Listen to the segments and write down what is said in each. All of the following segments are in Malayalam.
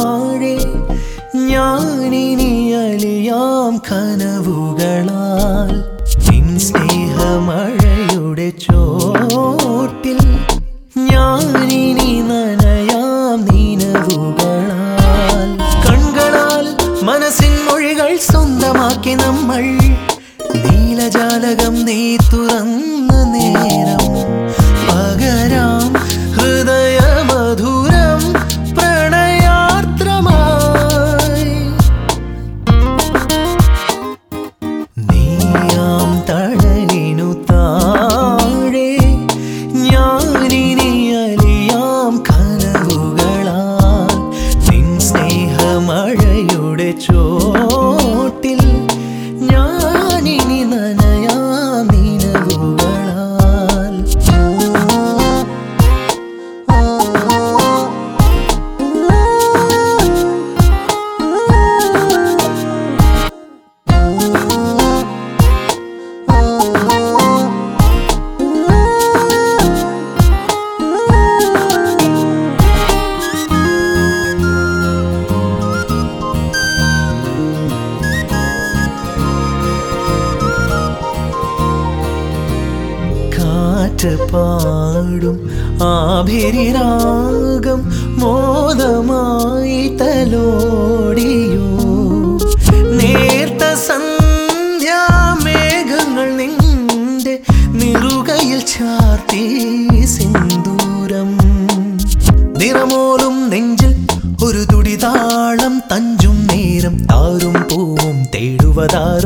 താഴെ ഞാനിനി അലിയാം കനവുകളാൽ. സ്നേഹമഴയുടെ ചോട്ടിൽ ഞാനിനി നനയാം നിനവുകളാൽ. കൺകളാൽ മനസ്സിൻ മൊഴികൾ സ്വന്തമാക്കി നമ്മൾ. നീലജാലകം നീ you. കാറ്റ് പാടും ആഭിരാഗം മോദമായി തലോടിയോ. നേർത്ത സന്ധ്യാമേഘങ്ങൾ നിന്റെ നിറുകയിൽ ചാർത്തി സിന്ദൂരം. നിറമോലും നെഞ്ചിൽ ഒരു തുടിതാളം തഞ്ചും നേരം താരും പൂവും തേടുവതാരോ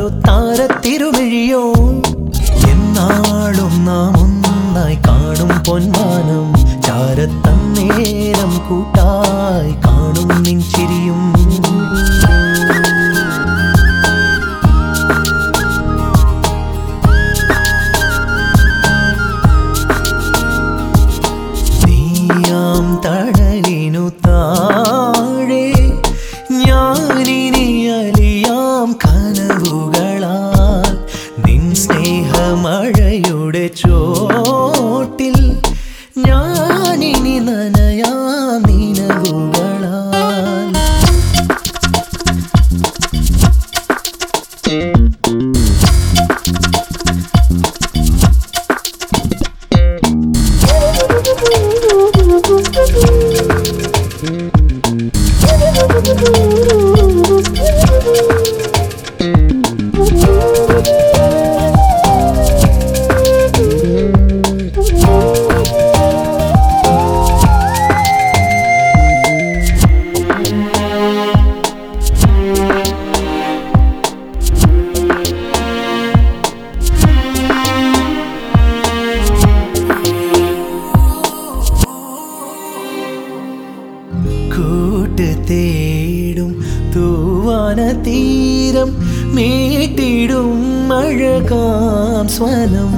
തീരം മീട്ടിടും മഴകാം സ്വനം.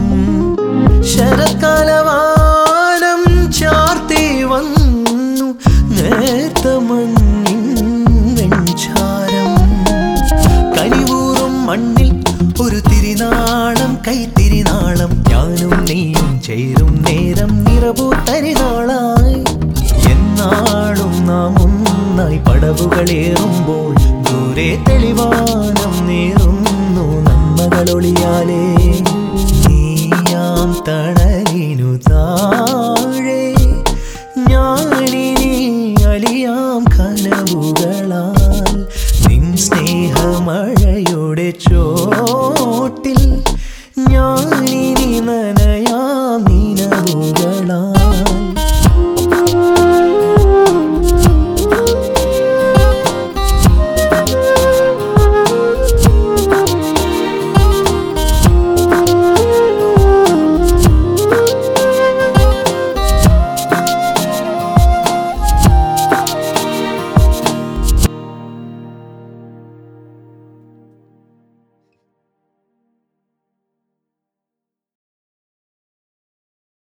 ശരത്കാലവാനം ചാർത്തി വന്നു നേർത്ത മണ്ണിൻ വെഞ്ചാരം മണ്ണിൽ ഒരു തിരിനാളം കൈത്തിരിനാളം. ഞാനും നീയും ചേരും നേരം നിറവു തരിനാളായി വലിയാം കനവുകൾ